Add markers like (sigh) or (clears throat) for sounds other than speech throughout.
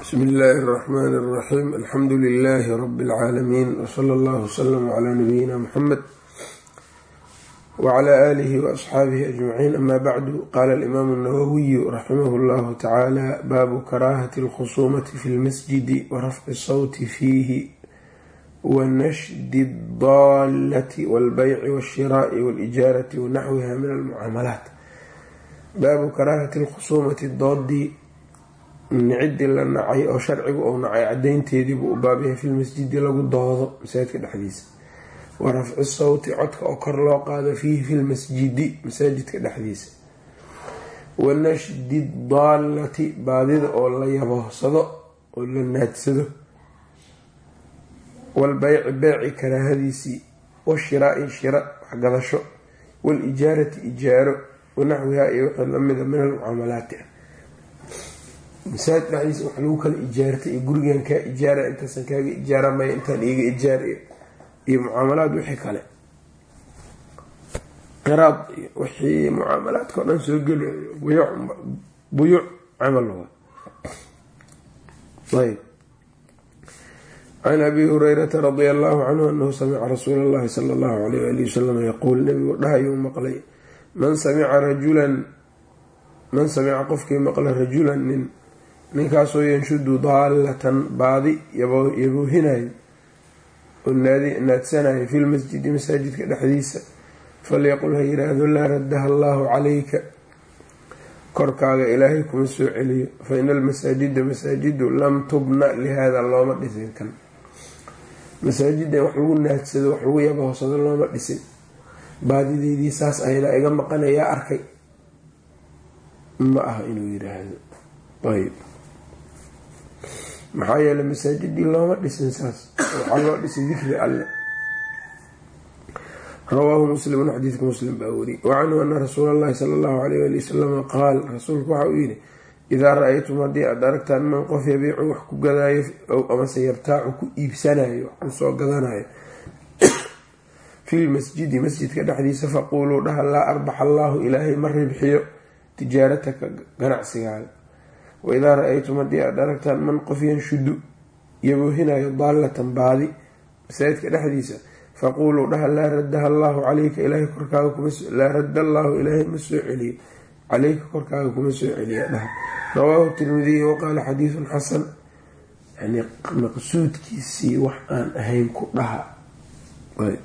bsmi illaahi اraxmaan اraxiim alxamdu lilaahi rabi اlcaalamiin wsala allahu wslama cla nabiyina muxamed wcla aalihi waasxaabihi ajmaciin ama bacdu qaala alimaamu اnawawiyu raximah llahu tacaala baabu karaahati اlkhusumati fi lmasjidi warafci sawti fiihi wanashdi اdaalati walbayci wاshiraa'i wاlijaarati wanaxwiha min almucaamalaat baabu karaahati اlkhusumati doodii nicidii la nacay oo sharcigu uu nacay cadeynteediibuu u baabyahay filmasjidi lagu doodo masaajidka dhexdiisa. Wa rafci sawti codka oo kor loo qaado fiihi filmasjidi masaajidka dhexdiisa. Wa nashdi daalati baadida oo la yaboohsado oo la naadsado. Walbayci beeci karaahadiisii washiraai shira waxgadasho walijaarati ijaaro. Wanaxwihaa iyo wixii lamida min almucaamalaati masaajid dhexdiisa wax lagu kala ijaartay iyo gurigan kaa ijaara intaasan kaaga ijaara maya intaan iiga ijaar iyo mucaamalaad wixii kale. Qiraad iyo wixii mucaamalaadka o dhan soo geli buyuuc camal ayb can abi hurayrata radia allahu canhu anahu samica rasuula allahi sala allahu alayh ali wasalam yaquul nabigu dhahayuu maqlay man samica rajulan man samica qofkii maqla rajulan nin ninkaasoo yanshudu daalatan baadi yaboohinayo oo naadsanayo fi lmasjidi masaajidka dhexdiisa falyaqul ha yiraahdo laa raddaha allaahu calayka. Korkaaga ilaahay kuma soo celiyo fa ina almasaajida masaajidu lam tubna lihaada looma dhisin kan. Masaajida wax lagu naadsado wax lagu yabohsado looma dhisin. Baadideydii saas ayna iga maqanayaa arkay. Ma aha inuu yiraahdo. Ayb maxaa yeeley masaajidii looma dhisin saas. Waxaa loo dhisay dikri alle. Rawaahu muslimun xadiidka muslim baa weriye wacanhu ana rasuula allahi sala allahu alayh ali wasalama qaal rasuulku waxa uu yidhi idaa ra'aytum haddii aad aragtaan man qof yabiicu wax ku gadaayo ow amase yabtaacu ku iibsanayo wax ku soo gadanayo filmasjidi masjidka dhexdiisa faquuluu dhaha laa arbax allaahu ilaahay ma ribxiyo tijaarataka ganacsigaaga waidaa ra'aytum haddii aad aragtaan man qof yanshudu yaboohinayo daalatan baadi masaajidka dhexdiisa faquuluu dhaha laa raddaha allaahu calayka ilaahay korkaaga laa radda allaahu ilaahay ma soo celiyo. Caleyka korkaaga kuma soo celiya dhaha. Rawaahu tirmidiy waqaala xadiidun xasan yani maqsuudkiisii wax aan ahayn ku dhaha. Ayb.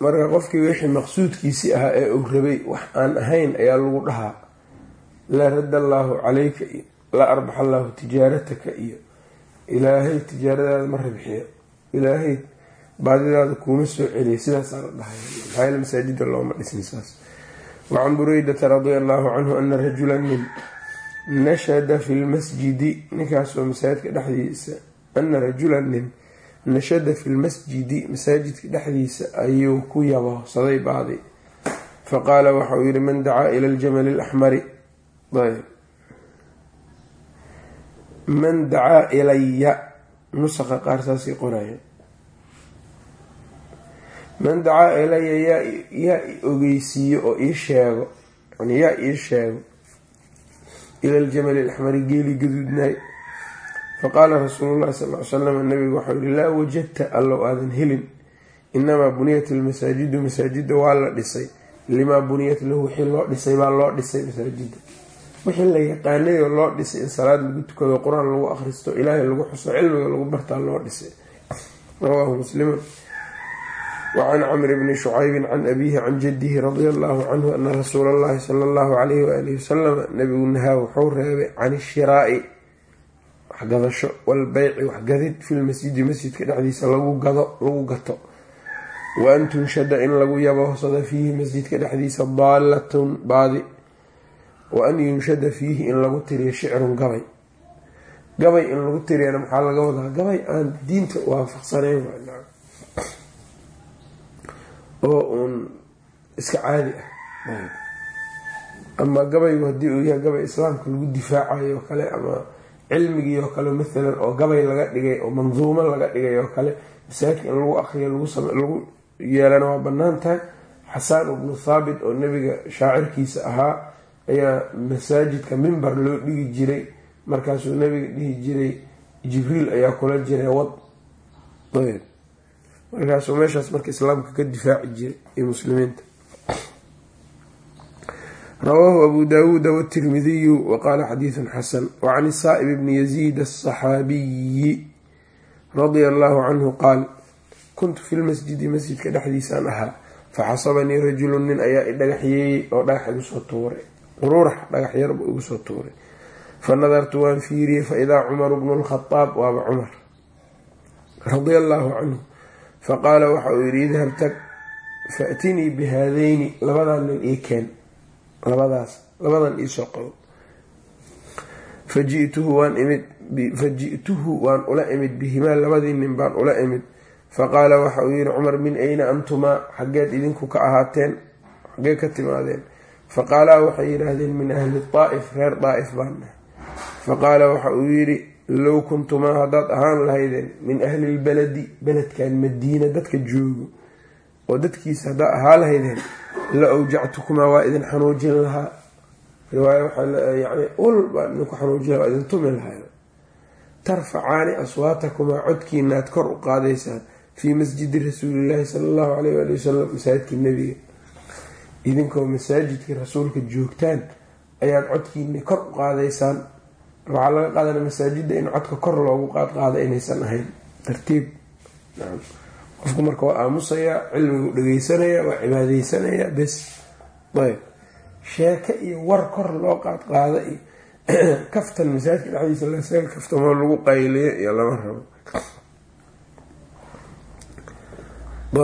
Marka qofkii wixii maqsuudkiisii ahaa ee uu rabay wax aan ahayn ayaa lagu dhahaa laa radda allaahu calayka iyo laa arbax allaahu tijaarataka iyo ilaahay tijaaradaada ma ribxiyo ilaahay baadidaada kuuma soo celiya sidaasaa la dhahay. Maxaa masaajida looma dhisin saas. Wacan bureydata radia allaahu canhu ana rajulan nin nashada fi lmasjidi ninkaasoo masaajidka dhexdiisa ana rajulan nin nashada fi lmasjidi masaajidka dhexdiisa ayuu ku yabohsaday baadi. Faqaala waxa uu yihi man dacaa ila aljamali alaxmari man dacaa ilaya nusaqa qaar saasii qoraya man dacaa ilaya yaa yaa i ogeysiiyo oo ii sheego yani yaa ii sheego ila aljamali alaxmari geeli gaduudnaay. Faqaala rasuulu llahi sal ly salam nabigu waxau yihi laa wajadta allow aadan helin. Inamaa buniyat almasaajidu masaajida waa la dhisay. Limaa buniyat lahu wixii loo dhisay baa loo dhisay masaajida wixii la yaqaanay oo loo dhisay in salaad lagu tukado qur'aan lagu akhristo ilaahay lagu xuso cilmiga lagu bartaa loo dhisay. Rawaahu muslimun. Wacan camr bni shucaybin can abiihi can jadihi radia allahu canhu ana rasuula allahi sala allahu calayhi waalihi wasalam nabigu nahaa wuxuu reebay can ishiraa'i waxgadasho walbeyci waxgadid filmasjidi masjidka dhexdiisa lagu gado lagu gato. Wa an tunshada in lagu yabohsado fiihi masjidka dhexdiisa daalatun baadi wa an yunshada fiihi in lagu tiriyo shicrun gabay. Gabay in lagu tiriyana maxaa laga wadaa? Gabay aan diinta waafaqsanayn oo uun iska caadi ah. Ama gabaygu haddii uu yahay gabay islaamka lagu difaacayo oo kale ama cilmigii oo kale mathalan oo gabay laga dhigay oo manduumo laga dhigay oo kale masaajidka in lagu akriyo lagu yeelana waa bannaan tahay. Xasaan ibnu thaabit oo nebiga shaacirkiisa ahaa ayaa masaajidka mimbar loo dhigi jiray. Markaasuu nabiga dhihi jiray jibriil ayaa kula jiray wad. Ayb. Markaasuu meeshaas marka islaamka ka difaaci jiray iyo muslimiinta. Rawaahu abu daawuuda wtirmidiyu waqaala xadiidun xasan. Wacan isaa'ib bni yaziid asaxaabiyi radia allahu canhu qaal kuntu fi lmasjidi masjidka dhexdiisaan ahaa faxasabanii rajulun nin ayaa i dhagaxyeeyey oo dhagax igu soo tuuray quruurax dhagax yarba igu soo tuuray. Fa nadartu waan fiiriyey faidaa cumaru bnu lkhadaab waaba cumar. Radia allaahu canhu faqaala waxa uu yidhi idhab tag faatinii bihaadayni labadan nin ii keen. Labadaas labadan iisoo qabo. Faji'tuhu waan imid faji'tuhu waan ula imid bihimaa labadii nin baan ula imid. Faqaala waxa uu yihi cumar min ayna antumaa? Xaggeed idinku ka ahaateen xaggee ka timaadeen faqaalaa waxay yidhaahdeen min ahli daa'if reer daa'if baan nahay faqaala waxa uu yidhi low kuntumaa haddaad ahaan lahaydeen min ahli lbaladi beledkan madiina dadka joogo oo dadkiisa haddaad ahaa lahaydeen la awjactukumaa waa idin xanuujin lahaa. Riwaaya waxaayani ul baan idinku xanuujin waa idin tumi lahay tarfacaani aswaatakumaa codkiina aad kor u qaadaysaan fii masjidi rasuulillaahi sala allahu caleyh waali wasalam masaajidkii nebiga idinkoo masaajidkii rasuulka joogtaan ayaad codkiina kor u qaadaysaan. Waxaa laga qaadana masaajidda in codka kor loogu qaadqaado inaysan ahayn. Tartiib. Qofku marka waa aamusayaa cilmigu dhageysanaya waa cibaadeysanaya bes. Ayb. Sheeke iyo war kor loo qaadqaado (clears throat) iyo kaftan masaajidka dhexdiisa lasaga kaftamoo lagu qayliyo iyo lama rabo.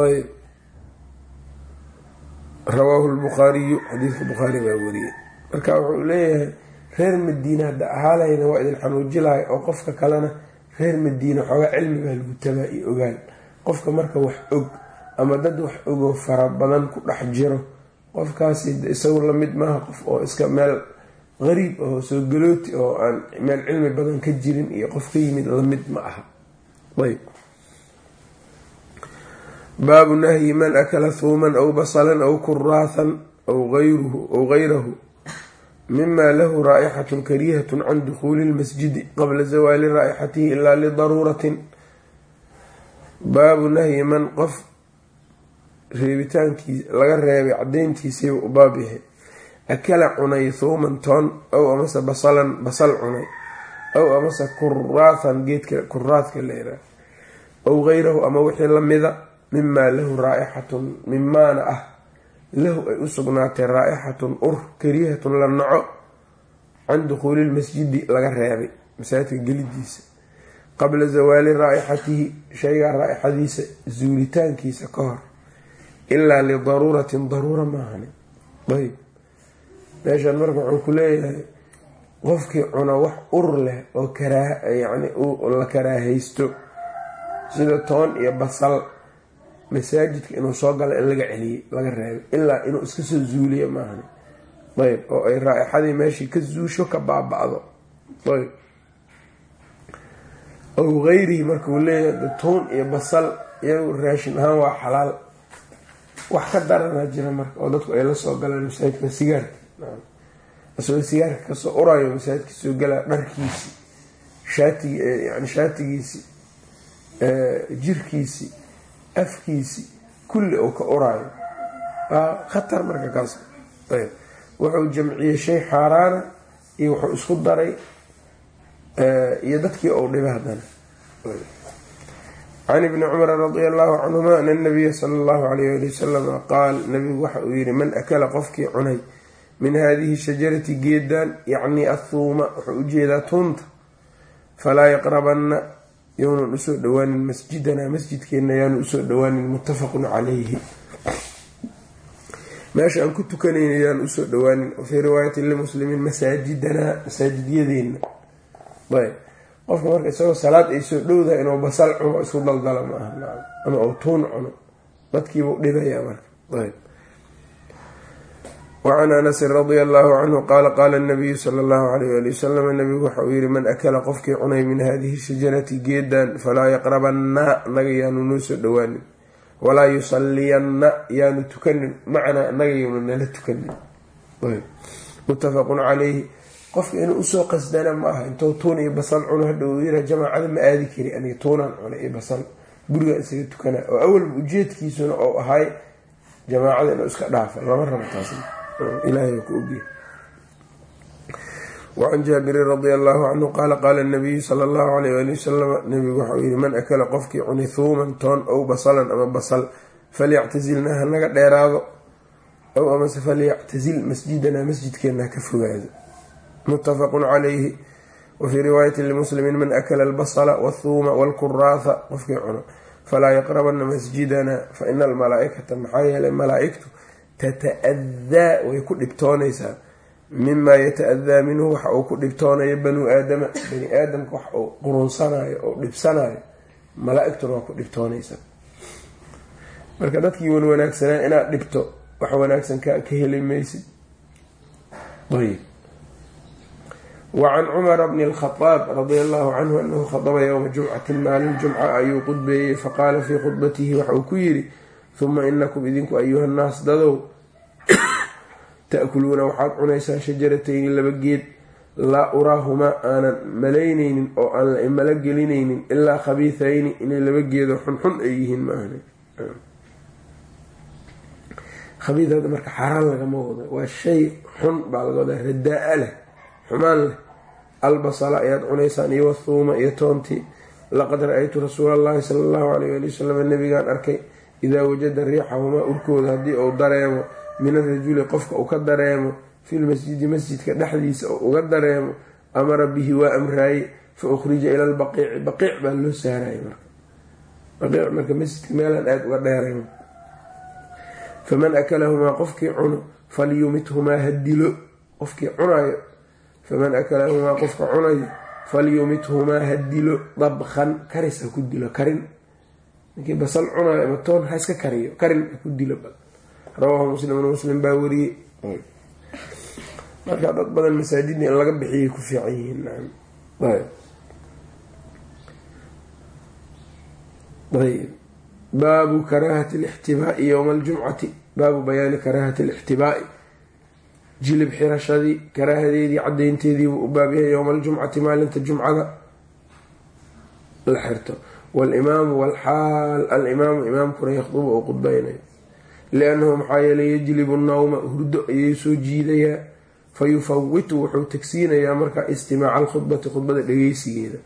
Ayb rawaahu lbukhaariyu xadiidka bukhaari baa wariyey. Marka wuxuu leeyahay reer madiina hadda ahaalayna waa idin xanuujilahay oo qofka kalena reer madiina xoogaa cilmi baa lagu tabaa iyo ogaan. Qofka marka wax og ama dad wax ogoo fara badan ku dhex jiro qofkaasi isagu la mid maaha qof oo iska meel qariib ahoo soo galooti oo aan meel cilmi badan ka jirin iyo qof ka yimid la mid ma aha. Ayb baabu nahyi man akala huuman aw basalan aw kuraathan aw gayrahu mima lahu raa'ixatun kariihatun can dukhuuli lmasjidi qabla zawaali raa'ixatihi ilaa lidaruuratin baabu nahyi man qof reebitaankii laga reebay cadayntiisiiba u baab yahay. Akala cunay thuuman toon aw amase basalan basal cunay aw amase kuraathan geedka kuraadka leeraa aw gayrahu ama wixii lamida mimaa lahu raa'ixatun mimaana ah lahu ay u sugnaatay raa'ixatun ur kariihatun la naco can dukhuuli lmasjidi laga reebay masaajidka gelidiisa. Qabla zawaali raa'ixatihi shaygaa raa'ixadiisa zuulitaankiisa ka hor. Ilaa lidaruuratin daruura maahani. Ayb meeshaan marka wuxuu ku leeyahay qofkii cuna wax ur leh oo yani la karaahaysto sida toon iyo basal masaajidka inuu soo galo in laga celiyey laga reebay ilaa inuu iska soo zuuliyo maahani. Ayb oo ay raa'ixadii meeshii ka zuusho ka baaba-do. Ayb aw gayrihi markuu leeyahay toon iyo basal iyagu raashin ahaan waa xalaal. Wax ka daranaa jira marka oo dadku ay la soo galaan masaajidka sigaarka. Isagoo sigaarka ka soo urayo masaajidka soo galaa dharkiisi shaatigi yani shaatigiisi jirkiisi afkiisi kulli uu ka uraayo khatar marka kaas. Wuxuu jamciyey shay xaaraana iyo wuxuu isku daray iyo dadkii ou dhibay haddana. Can ibni cumar radia allahu canhuma ana nabiya sala allahu alayh ali wasalama qaal nabigu waxa uu yihi man akala qofkii cunay min hadihi shajarati geedan yacni athuuma wuxuu u jeedaa falaa yaqrabanna younan u soo dhowaanin masjidana masjidkeenna yaanu u soo dhowaanin muttafaqun calayhi. Meesha aan ku tukanayna yaanu u soo dhowaanin wafii riwaayati limuslimiin masaajidanaa masaajidyadeena ayb. Qofka marka isagoo salaad ay soo dhowdahay inuu basal cuno isku daldala ma aha ama uu tuun cuno. Dadkiibuu dhibaya marka. Ayb wacan anasin radia allahu canhu qaala qaala nabiyu sala allahu alayh ali wasalam nabigu waxa uu yihi man akala qofkii cunay min hadihi shajarati geedan falaa yaqrabanna naga yaanu noo soo dhowaanin walaa yusaliyanna yaanu tukanin macnaa naga yaanu nala tukanin muttafaqun calayhi qofka inuu u soo qasdana ma aha intuu tuun iyo basal cuno hadhow yira jamaacada ma aadi kari aniga tuunaan cuna iyo basal guriga isaga tukana oo awalba ujeedkiisuna oo ahay jamaacada inuu iska dhaafa ilaahay ku ogya wacan jaabirin radi allahu canhu qaala qaala nabiyu sala allahu alayh ali wasalam nabigu waxau yihi man akala qofkii cuni thuuman toon ow basalan ama basal falyactazilna hanaga dheeraado ow amase falyactazil masjidanaa masjidkeena ka fogaado. Muttafaqun calayhi wafii riwaayati limuslimiin man akala albasla wthuuma wlkuraatha qofkii cuno falaa yaqrabana masjidana fa ina almalaaikata maxaa yeelay malaa-igtu tata-daa way ku dhibtoonaysaa. Mimaa yata-adaa minhu waxa uu ku dhibtoonayo banuu aadama. Bani aadamka wax uu qurunsanayo oo dhibsanayo malaa-igtuna waa ku dhibtoonaysaa. Marka dadkii wan wanaagsanaa inaad dhibto wax wanaagsan ka heli maysid. Ayb wacan cumara bni alkhadaab radia allahu canhu anahu khadaba yowma jumcatin maalin jumca ayuu qudbeeyey faqaala fii khudbatihi waxa uu ku yidhi huma inakum idinku ayuha nnaas dadow ta'kuluuna waxaad cunaysaan shajaratayni laba geed laa uraahumaa aanan malaynaynin oo aan la imalo gelinaynin ilaa khabiithayni inay laba geedoo xunxun ay yihiin maahan khabiithada marka xaaraan lagama wado waa shay xun baa laga wadaa radaa-a leh xumaan leh albasala ayaad cunaysaan iyo wathuuma iyo toontii laqad ra'aytu rasuula allahi sala allahu alayh ali wasalam nabigaan arkay idaa wajada riixahumaa urkooda haddii uu dareemo min arajuli qofka uu ka dareemo filmasjidi masjidka dhexdiisa oo uga dareemo amara bihi waa amraaye fa ukhrija ila lbaqiici baqiic baa loo saaraya marka baqiic marka masjidka meelaan aada uga dheerayn faman akalahumaa qofkii cuno falyumithumaa ha dilo qofkii cunayo faman akalahumaa qofka cunayo falyumithumaa ha dilo dabkan karis ha ku dilo karin ninkii basal cunayo ama toon ha iska kariyo. Karin ku dilo rawaahu muslimun muslim baa wariyey. Marka dad badan masaajidda in laga bixiyay ku fiican yihiin ayb. Baabu karaahati alixtibaa'i yowma aljumcati. Baabu bayaani karaahati alixtibaa'i jilib xirashadii karaahadeedii caddaynteediibuu u baabyahay yowma aljumcati maalinta jumcada la xirto walimaamu walxaal alimaamu imaamkuna yakhdubu oo qudbaynayo liannahu maxaa yeelay yajlibu nawma hurdo ayay soo jiidayaa fa yufawitu wuxuu tagsiinayaa markaa istimaaca alkhudbati khudbada dhageysigeeda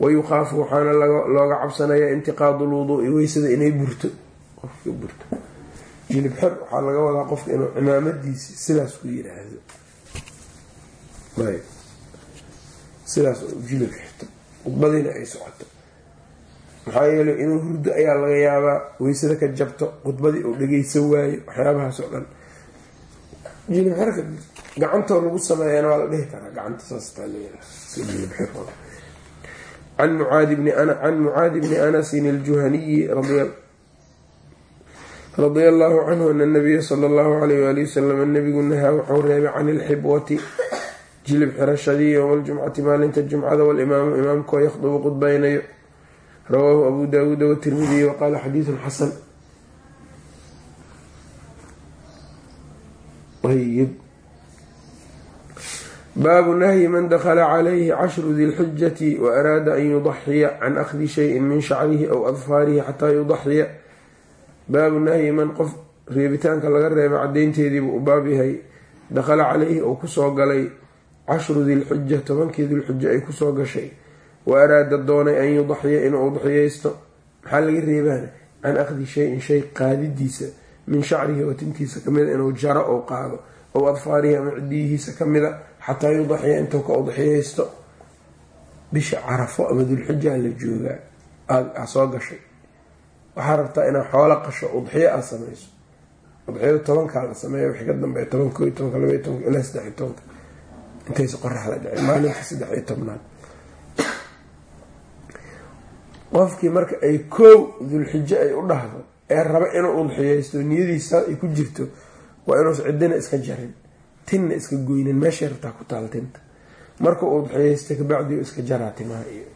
wayukhaafu waxaana looga cabsanayaa intiqaadu lwuduui weysada inay burto qofka burto jilib xer waxaa laga wadaa qofka inuu cimaamadiisi sidaas ku yiraahdo sidaas jilib xirto khudbadiina ay socoto maxaa yeelay inuu hurdo ayaa laga yaabaa weysada ka jabto khudbadii uu dhageysan waayo waxyaabahaas oo dhan. Jilib xerka gacantoo lagu sameeyana waa la dhihi karaa gacanta can mucaadi bni anasin aljuhaniyi radia allahu canhu ana nabiya sala allahu alayh waali wasalam nabigu nahaa wuxuu reebay can ilxibwati jilib xirashadii yowma aljumcati maalinta jumcada walimaamu imaamkoo yakhdubu qudbaynayo rawaahu abu daawuuda watirmidiy waqaala xadiidun xasan baabu nahyi man dakhala calayhi cashru di lxujati wa araada an yudaxiya can akhdi shayin min shacrihi aw adfaarihi xataa yudaxiya baabu nahyi man qof reebitaanka laga reebay cadaynteediibuu u baab yahay dakhala calayhi uu ku soo galay cashru dilxuja tobankii dilxuja ay ku soo gashay wa araada doonay an yudaxiya inuu udxiyeysto maxaa laga reebaana can akhdi shayin shay qaadidiisa min shacrihi oo tintiisa kamida inuu jaro ou qaado. Ow adfaarihi ama cidiyihiisa kamida xataa yudaxiya intuu ka udxiyeysto bisha carafo ama dulxujaa la joogaa. Aad soo gashay. Waxaa rabtaa inaad xoolo qasho udxiyo aad samayso. Udxiyada tobankaa la sameeya wixii ka dambeeya toban iyo tobanka labaiy tobanka ilaa saddex iyo tobanka. Intaysa qoraxda dhicin maalinta saddex iyo tobnaad qofkii marka ay koow dulxijo ay u dhahdo ee raba inuu udxiyeysto niyadiisa ay ku jirto waa inuusa cidina iska jarin tinna iska goynin meeshay rabtaa ku taal tinta. Marka uu udxiyeysta kabacdi iska jaraa timaha iyo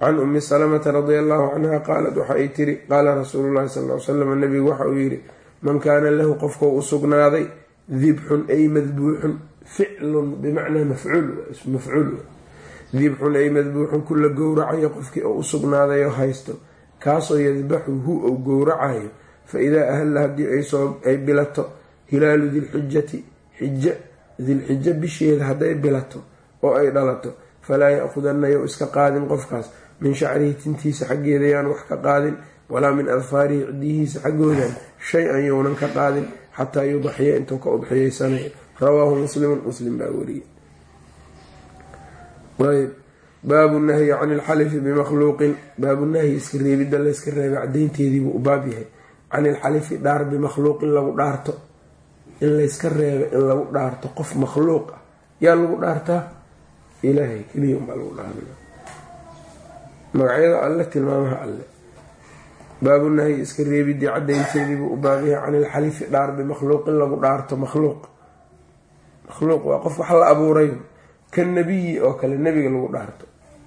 can umi salamata radia allahu canha qaalat waxa ay tiri qaala rasuulu llahi sal ly slam nabigu waxa uu yidhi man kaana lahu qofkau u sugnaaday dibxun ay madbuuxun ficlun bimacnaa mafcuul dibxun ay madbuuxun kula gowracayo qofkii oo u sugnaaday haysto. Kaasoo yadbaxu hu ou gowracayo fa idaa ahalla haddii ay bilato hilaalu dilxijati xija dilxijo bisheeda hadday bilato oo ay dhalato falaa ya-khudanna yow iska qaadin qofkaas. Min shacrihi tintiisa xaggeeda yaan wax ka qaadin walaa min adfaarihi cidiyihiisa xaggoodan shay-an younan ka qaadin xataa yudaxiya intuu ka udxiyeysanayo rawaahu muslimun muslim baa wariyey baabu nahyi can ilxalifi bimakhluuqin baabu nahyi iska reebidda layska reebay cadaynteediibuu u baab yahay. Can ilxalifi dhaar bimakhluuqin lagu dhaarto. In layska reebo in lagu dhaarto qof makhluuq ah. Yaa lagu dhaartaa? Ilaahay keliya unbaa lagu dhaarana magacyada alle tilmaamaha alle. Baabu nahyi iska reebidii cadaynteediibuu u baab yahay. Can ilxalifi dhaar bimakhluuqin lagu dhaarto makhluuq. Makhluuq waa qof wax la abuuray ka nebiyi oo kale nebiga lagu dhaarto.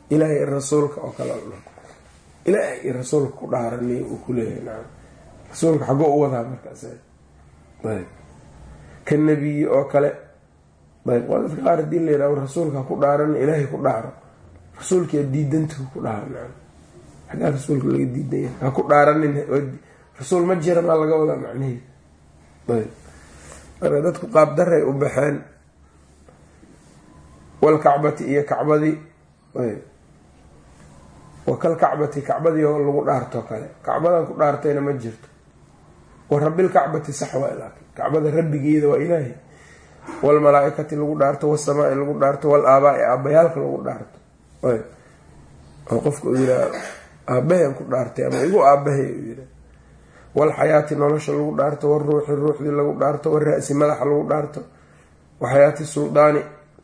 Ilaahay rasuulka oo kale ilaahay rasuulka ku dhaaraniy uu kuleeyahay naam. Rasuulka xagoo u wadaa markaas. Ayb. Ka nebiyi oo kale. Ayb. Waa dadka qaar haddii la yidhahdo rasuulka ku dhaaran ilaahay ku dhaaro. Rasuulkia diidanta ku dhaaro. Naam. Xaggaa rasuulka laga diidanya ha ku dhaaranin rasuul ma jira maa laga wadaa macnaheed ayb. Marka dadku qaabdaray u baxeen walkacbati iyo kacbadii wa kalkacbati kacbadii oo lagu dhaarto kale. Kacbadan ku dhaartayna ma jirto. Wa rabilkacbati sax waa kacbada rabbigeeda waa ilaahay. Walmalaa-ikati lagu dhaarto wasamaai lagu dhaarto wal aabaa-i aabayaalka lagu dhaarto. Oo qofka uu yiraa aabahan ku dhaartay ama igu aabahay uu yira walxayaati nolosha lagu dhaarto waruuxi ruuxdii lagu dhaarto wara-si madaxa lagu dhaarto. Waxayaati suldaani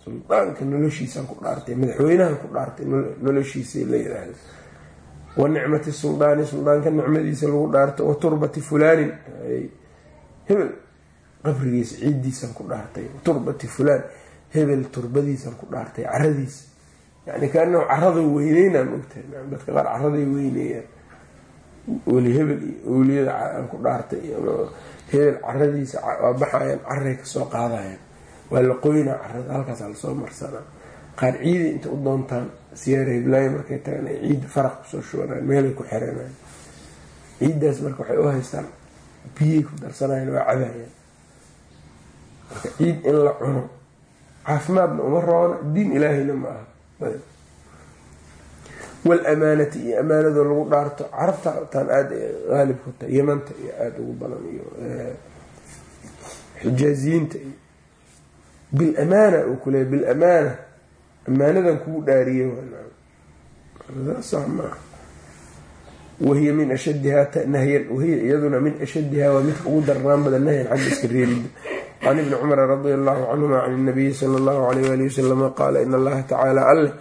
suldaanka noloshiisaan ku dhaartay madaxweynahan ku dhaartay noloshiisa la yiraahdo. Wa nicmati suldaani suldaanka nicmadiisa lagu dhaarto wa turbati fulaanin. Hebel qabrigiisa ciiddiisaan ku dhaartay. Turbati fulaan hebel turbadiisaan ku dhaartay caradiisa yani kaana carada weyneynaan ogtahay dadka qaar caraday weyneeyaan. Weli hebel iyo ku dhaartay hebel caradiisa waa baxayaan caray ka soo qaadayaan waa la qoynaa carada halkaasaa la soo marsanaa qaar ciiday inta u doontaan siyaara hiblaayo markay tagaan ay ciidda faraq ku soo shubanaan meelay ku xiranaan ciiddaas marka waxay u haystaan biyay ku darsanayaan waa cabaayaan marka ciid in la cuno caafimaadna uma roona diin ilaahayna ma aha. Walamaanati iyo amaanadoo lagu dhaarto carabta taan aada haalib ku tahay yamanta iyo aada ugu badan iyo xijaaziyiinta iyo bilamaana uu ku leeyay bilamaana. Amaanadan kugu dhaariyey wahiya min ashadihaa nahyan wahiya iyaduna min ashadihaa waa midka ugu darnaan badan nahyan xagga iska reebida can ibni cumara radia allahu canhuma can nabiyi sala allahu alayh wali wasalama qaala in allaha tacaala alleh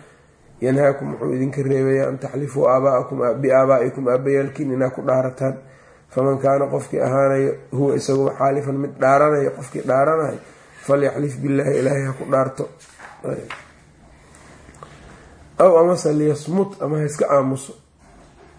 yanhaakum wuxuu idinka reebaya an taxlifuu biaabaa'ikum aabayaalkiin inaa ku dhaarataan. Faman kaana qofkii ahaanayo huwa isaguo xaalifan mid dhaaranayo qofkii dhaaranayo falyaxlif billaahi ilaahay ha ku dhaarto aw amase liyasmut ama ha iska aamuso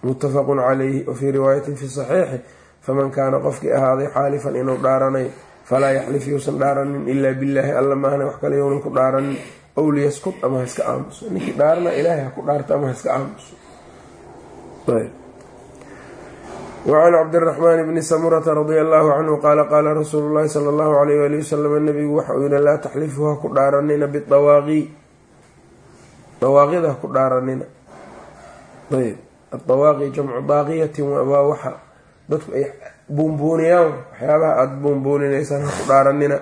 muttafaqun calayhi wafii riwaayatin fi saxiixi faman kaana qofkii ahaaday xaalifan inuu dhaaranayo falaa yaxlif yuusan dhaaranin ilaa billaahi alla maahna wax kale younan ku dhaaranin ow liyaskut ama ha iska aamuso ninkii dhaarana ilaahay ha ku dhaarto ama ha iska aamuso wacan cabdiraxmaan bni samurata radia allahu canhu qaala qaala rasuulu llahi sala allahu alayh wali wasalam nabigu waxa uu yihi laa taxlifu ha ku dhaaranina bidawaaqi dawaaqida ha ku dhaaranina ayb adawaaqi jamcu daaqiyatin waa waxa dadku ay buunbuuniyaan waxyaabaha aada buunbuuninaysaan ha ku dhaaranina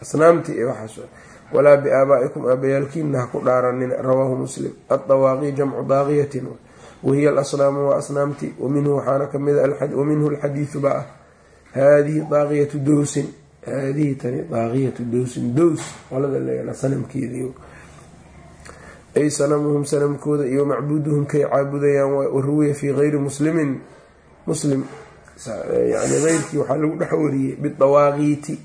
asnaamtii iyo waxaas walaa biaabaa'ikum aabayaalkiina ha ku dhaaranina rawaahu muslim addawaaqi jamcu wahiya alasnaamu waa asnaamtii waminhu waxaana kamida waminhu alxadiidu ba ah haadihi daaqiyatu dowsin haadihi tani daaqiyatu dowsin dows qolada leeyaa sanamkeedii ay sanamuhum sanamkooda iyo macbuuduhum kay caabudayaan waruwiya fii gayri muslimin muslim yani eyrkii waxaa lagu dhex wariyey bidawaaqiiti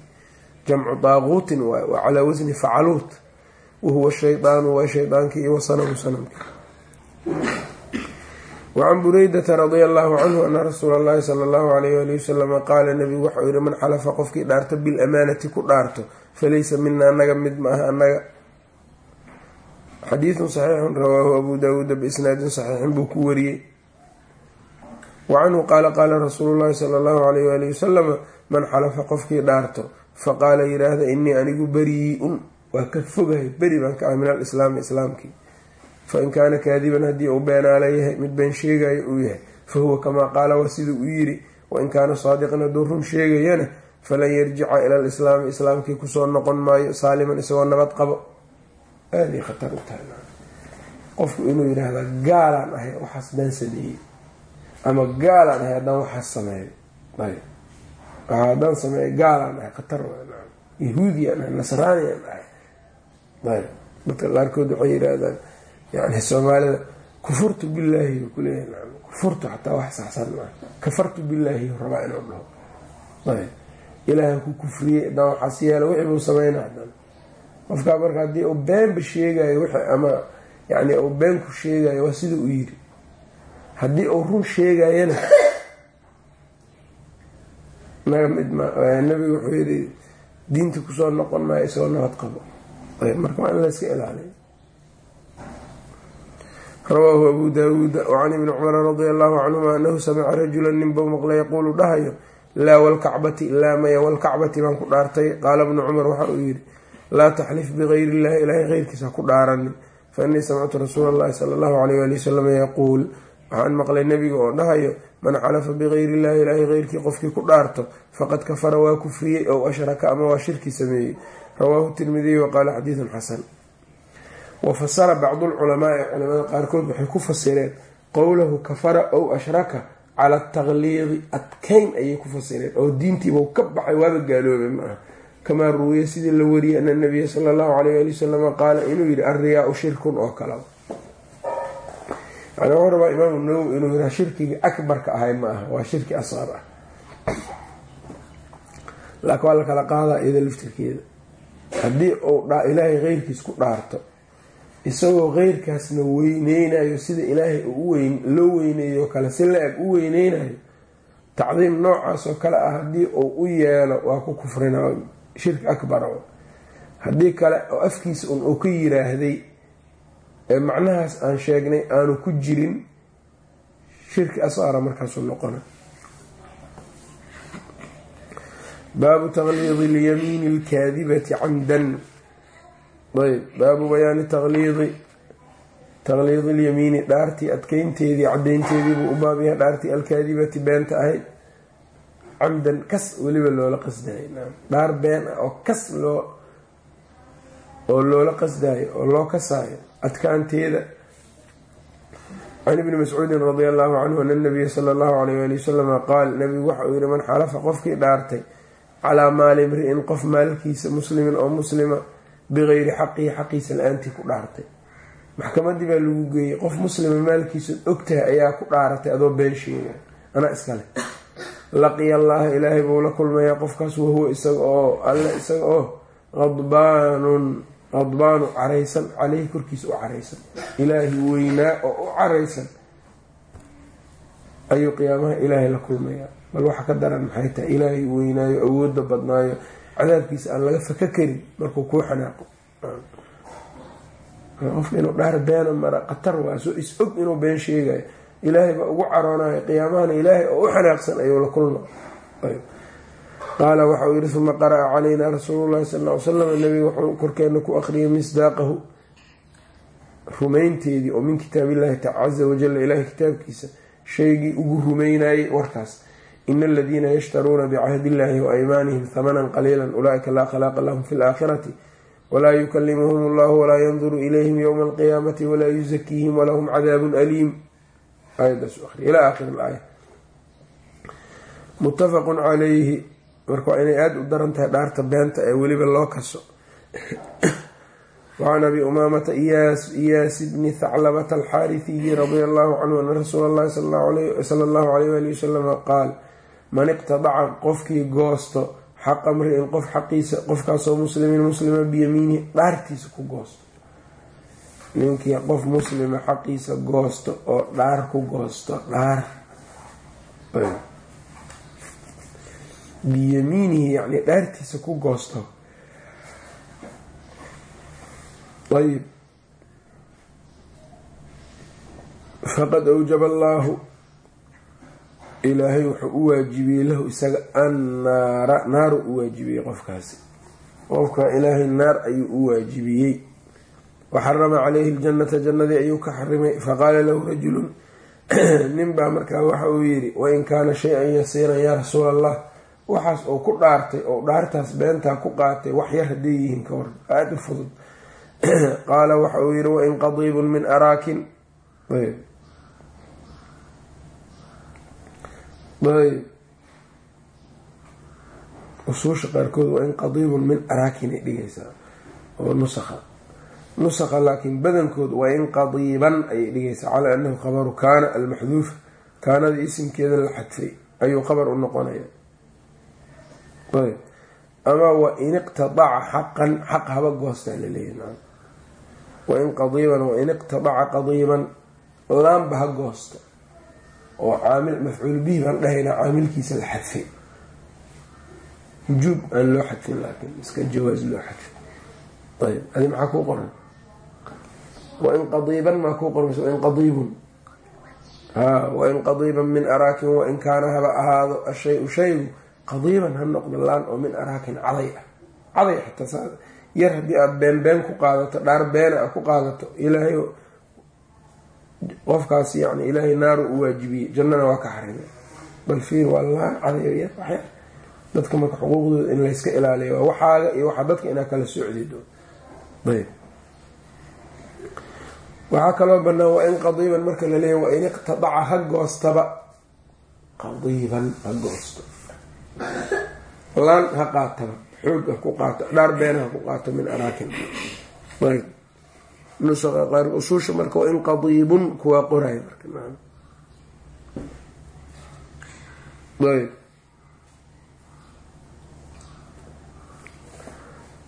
jamcu daaquutin waay waa calaa wasni facaluut wahuwa shaydaanu waa shaydaankii iyo sanamkii wacan bureydata radia allahu canhu ana rasuula allahi sala allahu alayh ali wasalama qaala nabigu waxau yihi man xalafa qofkii dhaarto bilamaanati ku dhaarto falaysa mina anaga mid ma aha anaga xadiidun saxiixun rawaahu abu daawuuda biisnaadin saxiixin buu ku wariyey wa canhu qaala qaala rasuulu llahi sala allahu alayh waali wasalama man xalafa qofkii dhaarto faqaala yidhaahda inii anigu berii-un waa ka fogahay beri baan ka ah min alislaami islaamkii fain kaana kaadiban haddii uu beenaala yahay mid been sheegayo uu yahay fa huwa kamaa qaala waa siduu u yiri wain kaana saadiqan hadduu run sheegayana falan yarjica ila lislaami islaamkii ku soo noqon maayo saaliman isagoo nabad qabo aaday khatar u tahay qofku inuu yidhaahda gaalaan ahay waxaas daan sameeyey ama gaalaan ahay haddaan waxaas sameeyo ayb haddaan sameeyo gaalaan ahay khatar yahuudiyan ahay nasraaniyan ahay ayb dadka qaarkood waxay yidhaahdaan yani soomaalida kufurtu billaahi kuleeyahay kufurtu xataa wax saxsan maa kafartu billaahi rabaa inuu dhaho ayb ilaahan ku kufriyey haddaan waxaas yeelo wixii buu sameynaa hadan qofkaa marka haddii uu beenba sheegayo wixi ama yani uu been ku sheegayo waa sida u yiri haddii uu run sheegayana naga mid ma nabigu wuxuu yidhi diinta ku soo noqon maayo isagoo nabad qabo marka waa in layska ilaaliyo rawaahu abu daawuuda wacan ibni cumara radia allahu canhuma anahu samica rajula ninbau maqla yaquulu dhahayo laa walkacbati laa maya walkacbati baan ku dhaartay qaala bnu cumar waxa uu yidhi laa taxlif bigayri illahi ilaahay keyrkiisa ku dhaaranin fa innii samictu rasuula allahi sala allahu alayh ali wasalam yaquul waxaan maqlay nebiga oo dhahayo man xalafa bigayri illahi ilaahay keyrkii qofkii ku dhaarto faqad kafara waa kufriyey ow ashraka ama waa shirki sameeyey rawaahu tirmidiy waqaala xadiidun xasan wa fasara bacdu lculamaai culamada qaarkood waxay ku fasireen qowlahu kafara ow ashraka cala taqliidi adkeyn ayay ku fasireen oo diintiibau ka baxay waaba gaaloobay ma aha. Kamaa ruwiya sidii la wariyay ana nabiya sala allahu alayh ali wasalama qaala inuu yihi alriyaau shirkun oo kala yani wuxuu rabaa imaamu nawowi inuu yihaa shirkigii akbarka ahay ma aha waa shirki asqar ah. Laakiin waa la kala qaadaa iyada laftirkeeda. Haddii uu ilaahay keyrkiis ku dhaarto isagoo keyrkaasna weyneynayo sida ilaahay loo weyneeyo kale si la-eg u weyneynayo tacdiim noocaas oo kale ah haddii uu u yeelo waa ku kufrina shirki akbar haddii kale oo afkiisa un uu ka yiraahday ee macnahaas aan sheegnay aanu ku jirin shirki asqara markaasuu noqona baabu taqliidi lyamiini alkaadibati camdan ayb baabu bayaani taqliidi. Taqliidi lyamiini dhaartii adkeynteedii caddeynteedii buu u baabyahay dhaartii alkaadibati beenta ahayd. Camdan kas weliba loola qasdayo dhaar been ah oo kas loo oo loola qasdayo oo loo kasaayo adkaanteeda. Can ibni mascuudin radia allahu canhu ana nabiya sala allahu alayh ali wasalama qaal nabigu waxa uu yihi man xalafa qofkii dhaartay calaa maali imri-in qof maalkiisa muslimin oo muslima bigayri xaqihi xaqiisa la'aantii ku dhaartay maxkamadii baa lagu geeyey qof muslima maalkiisa ogtahay ayaa ku dhaaratay adoo been sheega anaa iskale laqiya allaha ilaahay buu la kulmayaa qofkaas wahuwa isaga oo alle isaga oo qadbaanun qadbaanu caraysan caleyhi korkiisa u caraysan ilaahi weynaa oo u caraysan ayuu qiyaamaha ilaahay la kulmayaa bal waxa ka daran maxay tahay ilaahay weynaayo awooda badnaayo cadaabkiisa aan laga faka karin markuu kuu xanaaqo. Qofka inuu dhaar beena mara qatar waa soo is og inuu been sheegayo ilaahay baa ugu caroonayo qiyaamahana ilaahay oo u xanaaqsan ayuu la kulma qaala waxauu yihi uma qara'a calaynaa rasuulu llahi sal ly salam nabiga wuxuu korkeena ku akhriyay misdaaqahu rumaynteedii oo min kitaabillahi caza wajala ilahay kitaabkiisa shaygii ugu rumeynayay warkaas ina aladiina yashtaruuna bicahdi illahi wa aymaanihim hamanan qaliila ulaaika laa khalaaqa lahum fi laakhirati walaa yukalimuhum allahu walaa yanduru ilayhim yowma alqiyaamati walaa yuzakiihim walahum cadaabun aliim muttafaqun calayhi marka waa inay aada u daran tahay dhaarta beenta ee weliba loo kaso wacan abi umaamata iyaas bni thaclabata alxaarihiyi radia allahu canhu ana rasuula allahi sala allahu alayh wali wasalama qaal man iqtadaca qofkii goosto xaqa mri-in qof xaqiisa qofkaasoo muslimin muslima biyamiinihi dhaartiisa ku goosto. Ninkii qof muslima xaqiisa goosto oo dhaar ku goosto dhaar. Biyamiinihi yani dhaartiisa ku goosto. Ayb faqad awjaba allaahu ilaahay wuxuu u waajibiyey lahu isaga annaara naaru u waajibiyey qofkaasi. Qofka ilaahay naar ayuu u waajibiyey. Waxarama calayhi ljannata jannadii ayuu ka xarimay. Faqaala lahu rajulun (clears throat) nin baa markaa waxa uu yidhi wain kaana shay-an yasiiran yaa rasuul allah waxaas oo ku dhaartay oo dhaartaas beentaa ku qaatay wax yar hadday yihiin ka waran aada u fudud. (clears throat) Qaala waxa uu yidhi wain qadiibun min araakin ayb usuusha qaarkood waa in qadiibun min araakinay dhigaysaa oo nusakha. Nusakha laakiin badankood waa in qadiiban ayay dhigaysaa calaa anahu qabaru kaana almaxduuf kaanada isimkeeda la xadfay ayuu qabar u noqonaya. Ayb ama wa in iqtadaca xaqan xaq haba goostaa laleeyahy wain qadiiban wain ha goosta oo caamil mafcuul bihi baan dhahaynaa caamilkiisa la xadfay. Wujuub aan loo xadfin laakiin iska jawaas loo xadfay ayb adi maxaa kuu qoran wain qadiiban maa kuu qoran wain qadiibun. Wain qadiiban min araakin wain kaana haba ahaado ashay-u shaygu qadiiban ha noqdo laan oo min araakin caday ah. Caday xataa yar haddii aada been been ku qaadato dhaar beena a ku qaadato ilaahay qofkaas yani ilaahay naaru u waajibiyey jannana waa ka xarimay. Bal fiir waa laan caday yar. Waxyar dadka marka xuquuqdooda in layska ilaaliyo waa waxaaga iyo waxaa dadka inaa kala socdido. Ayb waxaa kaloo banaan waa in qadiiban marka laleeya waa in iqtadaca ha goostaba. Qadiiban ha goosto. Laan ha qaataba. Xoog ha ku qaato. Dhaar been ha ku qaato min araakin. Ayb nusaqa qaar usuusha marka waa in qadiibun kuwaa qoray marka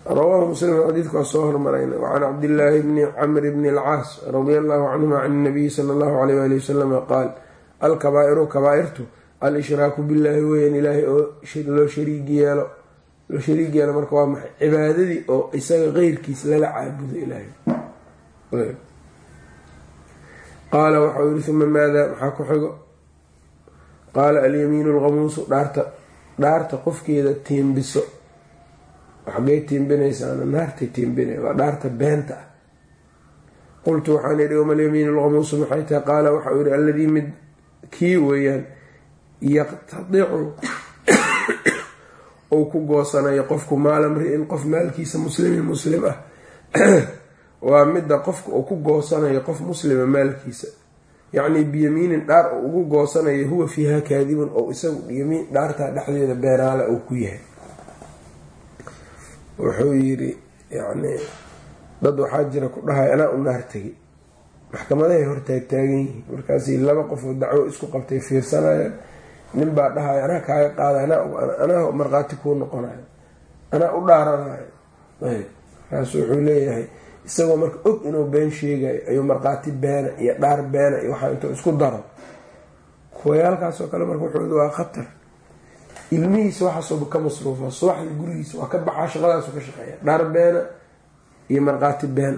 rawaahu muslim xadiidku waa soo hormarayna wacan cabdillaahi bni camri bni alcaas radia allahu canhuma can nabiyi sala allahu alayh ali wasalama qaal alkabaa'iru kabaa-irtu al-ishraaku billaahi weyan ilaahay oo loo shariig yeelo loo shariig yeelo marka waa maxay cibaadadii oo isaga qeyrkiis lala caabudo ilaahay qaala waxau yihi uma maada? Maxaa ku xigo. Qaala alyamiinu alqamuusu dhaarta dhaarta qofkeeda tiimbiso. Xaggay tiimbinaysaana naartay tiimbina waa dhaarta beenta. Ah qultu waxaan idhi wama alyamiinu alqamuusu maxay tahay? Qaala waxau yihi alladii mid kii weeyaan yaqtadicu uu ku goosanayo qofku maala mri-in qof maalkiisa muslimin muslim ah waa midda qofka uu ku goosanayo qof muslima maalkiisa. Yacnii biyamiinin dhaar uu ugu goosanayo huwa fiiha kaadibun oo isagu yamiin dhaartaa dhexdeeda beenaale uu ku yahay. Wuxuu yidhi yacnii dad waxaa jira ku dhahay anaa u naar tegi maxkamadahay hortaagtaagan yihiin. Markaasi laba qofoo dacwo isku qabtay fiirsanayaan nin baa dhahay anaa kaaga qaada anaa markhaati kuu noqonayo anaa u dhaaranayo. Ayb markaasu wuxuu leeyahay isagoo marka og inuu been sheegayo ayuu markhaati beena iyo dhaar beena iyo waxaa intuu isku daro. Kuwayaalkaasoo kale marka wuxuu waa khatar. Ilmihiisa waxaasooba ka masruufa subaxda gurigiisa waa ka baxaa shaqadaasu ka shaqeeya. Dhaar beena iyo markhaati been.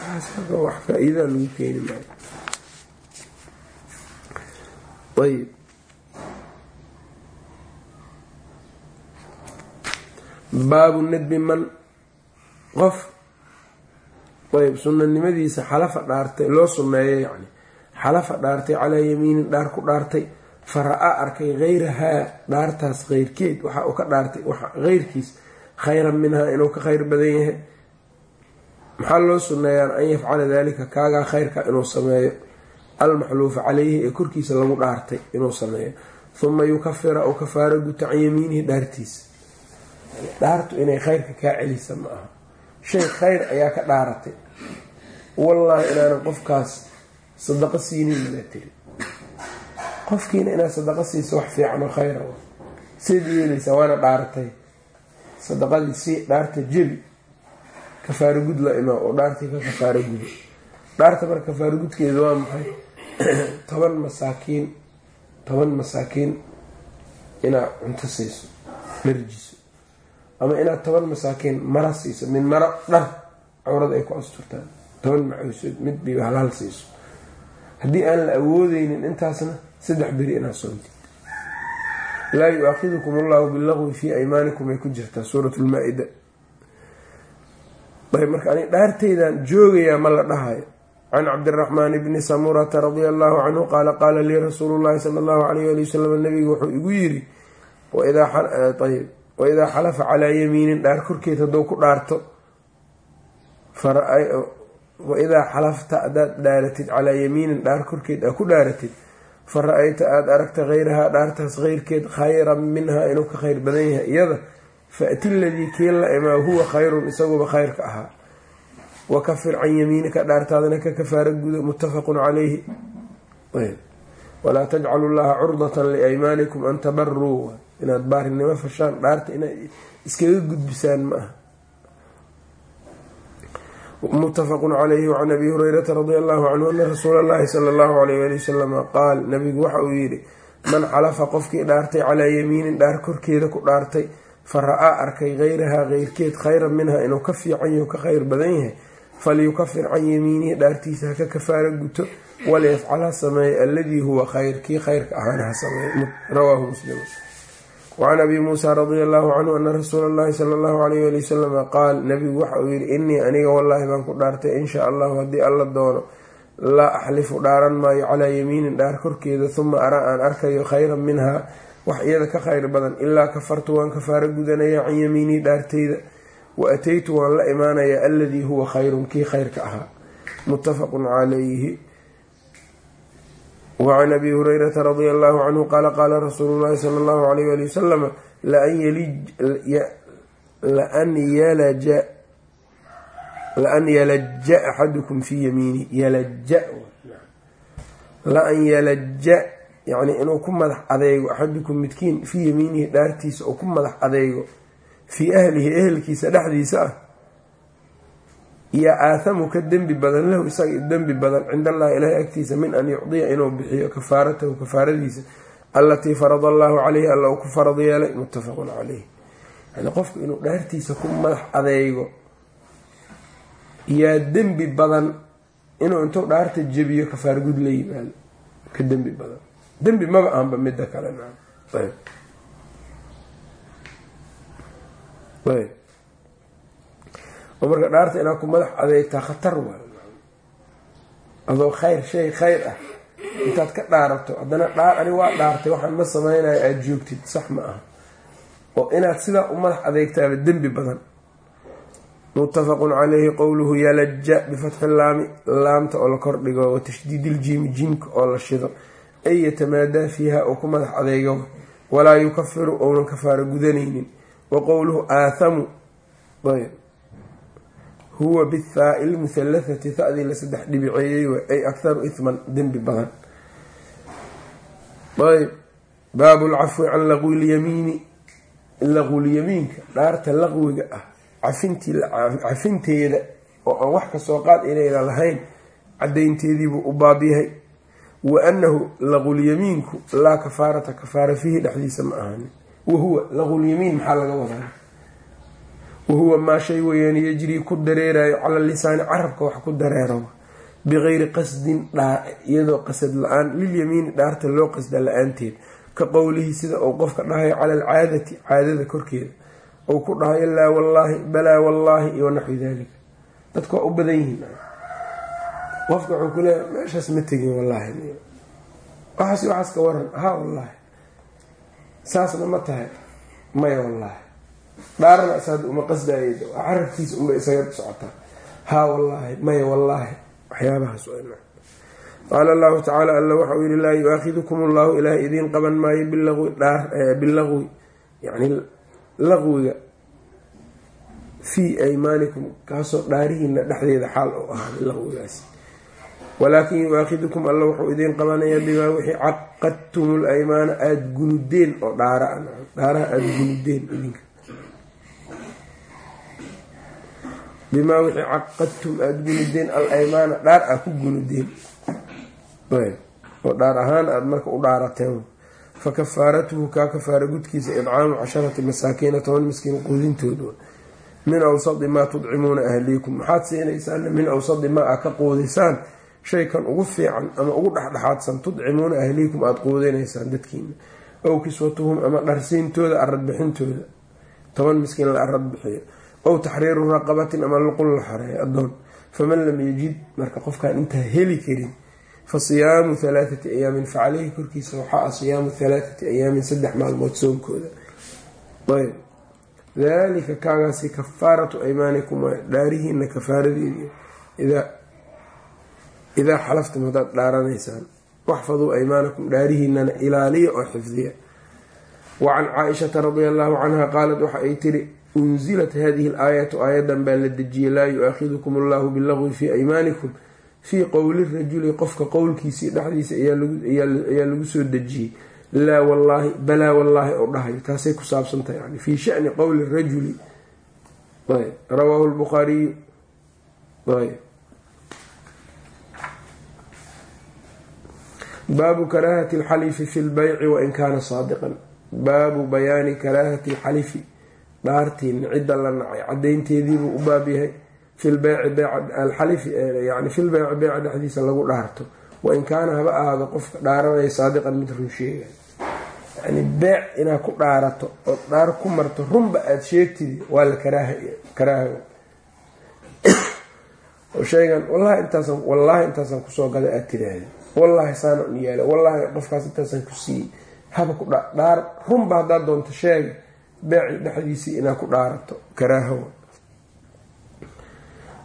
Ah wax faa-iidaa lagu keeni maayo ayb baabu nadbi man qof ayb sunanimadiisa xalafa dhaartay loo sunneeyo yani xalafa dhaartay calaa yamiinin dhaar ku dhaartay fara-a arkay hayrahaa dhaartaas keyrkeed waxa uu ka dhaartay heyrkiis khayran minhaa inuu ka kheyr badan yahay. Maxaa loo sunneeyaan an yafcala dalika kaagaa kheyrka inuu sameeyo? Almaxluufa caleyhi ee korkiisa lagu dhaartay inuu sameeyo. Huma yukafira u kafaaro guta can yamiinihi dhaartiisa dhaartu inay kheyrka kaa celisa ma aha shay kheyr ayaa ka dhaaratay. Wallaahi inaanan qofkaas sadaqo siinin baa tiri. Qofkiina inaad sadaqo siiso wax fiican oo kheyra seed yeelaysaa waana dhaaratay. Sadaqadii si dhaarta jebi kafaaro gud la imaa oo dhaartii ka kafaaro gudo dhaarta marka kafaaro gudkeeda waa maxay? (clears throat) Toban masaakiin toban masaakiin inaad cunto siiso dharjiso ama inaad toban masaakiin mara siiso mid maro dhar cawrada ay ku asturtaan toban macawsood mid biiba halaal siiso. Haddii aan la awoodeynin intaasna saddex beri inaad soontid laa yu-aakidukum allahu bilaqwi fii aymaanikum ay ku jirtaa suurat lmaa-ida ayb marka ani dhaarteydan joogayaa ma la dhahayo. Can cabdiraxmaan bni samurata radia allahu canhu qaala qaala lii rasuulu llahi sala allahu alayh ali wasalam nabigu wuxuu igu yiri ayb waidaa xalafa calaa yamiinin dhaar korkeed hadduu ku dhaarto waidaa xalafta hadaad dhaaratid calaa yamiinin dhaar korkeed aa ku dhaaratid fa ra'ayta aada aragta hayrahaa dhaartaas keyrkeed khayran minhaa inuu ka khayr badan yahay. Iyada faati ladii kii la imaa huwa khayrun isaguba khayrka ahaa. Wakafir can yamiinika dhaartaadana ka kafaara gudo muttafaqun calayhi walaa tajcalu llaha curdatan liaymaanikum an tabaruu inaad baarinimo fashaan dhaarta inaad iskaga gudbisaan ma aha. Muttafaqun calayhi wacan abi hurayrata radi allahu canhu ana rasuula llahi sala allahu alayh ali wasalama qaal nabigu waxa uu yidhi man xalafa qofkii dhaartay calaa yamiinin dhaar korkeeda ku dhaartay fa ra'aa arkay hayrahaa keyrkeed khayran minha inuu ka fiican yaho ka khayr badan yahay falyukafir can yamiinihi dhaartiisa haka kafaara guto waliyafcal ha sameeyo alladii huwa khayr kii khayrka ahaana ha sameeyo rawaahu muslim wacan abi muusa radia allahu canhu ana rasuula allahi sala allahu alayh ali wasalama qaal nabigu waxa uu yihi innii aniga wallaahi baan ku dhaartay insha allahu haddii alla doono laa axlifu dhaaran maayo calaa yamiinin dhaar korkeeda huma araa aan arkayo khayran minhaa wax iyada ka khayr badan ilaa kafartu waan kafaaro gudanaya can yamiinii dhaarteyda wa ataytu waan la imaanayaa aladii huwa khayrun kii khayrka ahaa muttafaqun calayhi wacan abi hurayrata radia allahu canhu qaala qaala rasuulu llahi sala allahu alayh ali wasalama laan yalaja axadukum fii yamiini yalaja laan yalaja yacni inuu ku madax adeego axadukum midkiin fii yamiinihi dhaartiisa oo ku madax adeego fii ahlihi ehelkiisa dhexdiisa ah. Iyo aathamu ka dembi badan lahu isaga dembi badan cinda allahi ilaahi agtiisa min an yucdiya inuu bixiyo kafaaratahu kafaaradiisa allatii farada allahu caleyhi alla uu ku farad yeelay muttafaqun caleyh yani qofku inuu dhaartiisa ku madax adeego yaa dembi badan inuu intuu dhaarta jebiyo kafaar gud la yimaado ka dembi badan. Dembi maba aanba midda kale ayb ayb marka dhaarta inaad ku madax adeegtaa khatar waa adoo khayr shay khayr ah. Intaad ka dhaarato haddana dhaar ani waa dhaartay waxaan ma samaynayo aada joogtid sax ma aha. Oo inaad sidaa u madax adeegtaaba dembi badan. Muttafaqun caleyhi qowluhu yalaja bifatxi laami laamta oo la kordhigo wa tashdiidiljiimi jiimka oo la shido ay yatamaadaa fiiha oo ku madax adeego. Walaa yukafiru ounan kafaaro gudanaynin wa qowluhu aathamu ayb huwa bithaai lmuhalathati tadii la saddex dhibiceeyey w ay akharu ihman dembi badan ayb baabu lcafwi can laqwi lyamiini laqwulyamiinka dhaarta laqwiga ah cafinteeda oo aan wax ka soo qaad inayna lahayn cadaynteediibuu u baab yahay wa annahu laqulyamiinku laa kafaarata kafaara fiihi dhexdiisa ma ahanin wahuwa laqulyamiin maxaa laga wadaa? Wahuwa maa shay weyaan yajrii ku dareerayo cala lisaani carabka wax ku dareero. Bikayri qasdin iyadoo qasad la'aan lilyamiini dhaarta loo qasda la'aanteed. Ka qowlihi sida uu qofka dhahayo cala alcaadati caadada korkeeda. Ou ku dhahayo laa wallaahi balaa wallaahi iyo naxwi dalika dadku waa u badan yihiin. Qofka wuxuu ku leeya meeshaas ma tegin wallaahi. Waxaas waxaas ka waran haa wallaahi saasna ma tahay. Maya wallaahi. Dhaarana isaad uma qasdaayda waa carabkiisa unba isaga socotaa haa wallaahi maya wallaahi. Waxyaabahaas qaala allahu tacaala alla waxauu yihi laa yu-aakhidukum allahu ilaahay idiin qaban maayo bilaqwi dhaar bilaqwi yani laqwiga fii aymaanikum kaasoo dhaarihiina dhexdeeda xaal oo ahaaday laqwigaasi walaakin yu-aakhidukum alla wuxuu idiin qabanayaa bimaa wixii caqadtum laymaana aada gunudeen oo dhaara dhaaraha aada gunudeen idinka. Bimaa wixii caqadtum aada gunudeen al aymaana dhaar aa ku gunudeen oo dhaar ahaan aada marka u dhaarateen. Fa kafaaratuhu kaa kafaara gudkiisa idcaamu casharati masaakiina toban miskiin quudintooda min awsadi maa tudcimuuna ahliikum. Maxaad siinaysaana min awsadi maa aa ka quudisaan shaykan ugu fiican ama ugu dhexdhexaadsan tudcimuuna ahliikum aada quudinaysaan dadkiina ow kiswatuhum ama dharsiintooda aradbixintooda toban miskiin la arad bixiyo ow taxriiru raqabatin ama luqul la xoreeyo adoon faman lam yajid marka qofkaan intaa heli karin fa siyaamu halaathati ayaamin fa caleyhi korkiisa waxaa ah siyaamu halaathati ayaamin saddex maalmood soonkooda. Ayb. Dalika kaagaasi kafaaratu aymaanikum waa dhaarihiina kafaaradeedi idaa xalaftum haddaad dhaaranaysaan waxfaduu aymaanakum dhaarihiinana ilaaliya oo xifdiya wacan caaishata radia allahu canha qaalat waxa ay tiri unzilat hadihi alaayatu aayadan baa la dejiyey laa yu-aakhidukum allahu bilagwi fii aymaanikum fii qowli rajuli qofka qowlkiisii dhexdiisa ayaa lagu soo dejiyey laa wallaahi balaa wallaahi oo dhahayo taasay ku saabsantahay yani fii shani qowli rajuli rawaahu lbukhaariyu baabu karaahati alxalifi fi lbeyci wain kaana saadiqan. Baabu bayaani karaahati alxalifi. Dhaartiin cidda la nacay. Cadaynteediibuu u baab yahay. Filbeyci alxalifi yani filbeyci beyca dhexdiisa lagu dhaarto. Wain kaana haba ahaado qofka dhaaranaya saadiqan mid run sheegay yani beec inaad ku dhaarato ood dhaar ku marto runba aada sheegtid waa la karaaha oo sheegan wallahi intaasaan wallaahi intaasaan ku soo gaday aada tiraahda wallaahi saana un yeela wallaahi qofkaas intaasaan ku siiyey haba ku dhaar runba haddaad doonto sheega beeci dhexdiisii inaad ku dhaarato karaahawa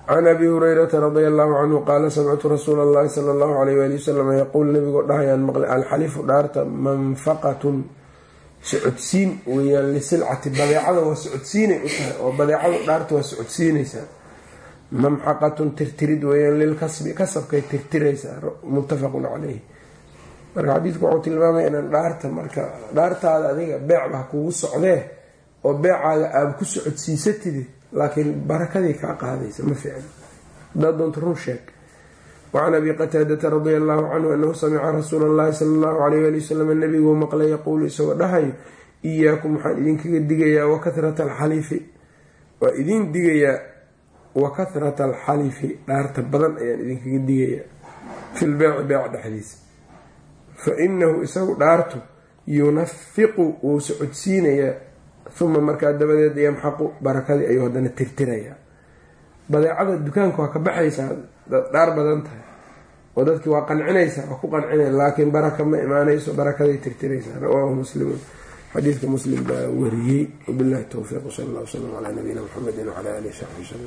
can abi hurayrata radia allahu canhu qaala samictu rasuula allahi sala allahu alayh waali wasalam yaquul nabigoo dhahayaan maqlay alxalifu dhaarta manfaqatun socodsiin weyaan lisilcati badeecada waa socodsiinay u tahay oo badeecadu dhaarta waa socodsiinaysaa mamxaqatun tirtirid weyaan lilkasbi kasabkay tirtiraysaa muttafaqun caleyh marka xadiidku wuxuu tilmaamaya inaan dhaarta marka dhaartaada adiga beecba ha kugu socdee oo beecaada aaba ku socodsiisatidi laakiin barakadii kaa qaadaysa ma hadaad doonto run sheeg. Wacan abi qataadata radia allahu canhu anahu samica rasuula allahi sala allahu alayh ali wasalam nabiguu maqlay yaquulu isagoo dhahayo iyaakum waxaan idinkaga digayaa wakahrata alxalifi. Waa idin digayaa wakahrata alxalifi dhaarta badan ayaan idinkaga digayaa fi lbeeci beec dhexdiisa fa inahu isagu dhaartu yunafiqu wuu socodsiinayaa uma markaa dabadeed yamxaqu barakadii ayuu haddana tirtirayaa badeecada dukaanka waa ka baxaysaa dhaar badan tahay. Oo dadkii waa qancinaysaa waa ku qancinaya laakiin baraka ma imaanayso barakaday tirtiraysaa rawaahu muslimun. Xadiidka muslim baa wariyey. Wabillahi towfiiq sal alla wslam calaa nabiyina muxamedi wcala alihi saxbi wslam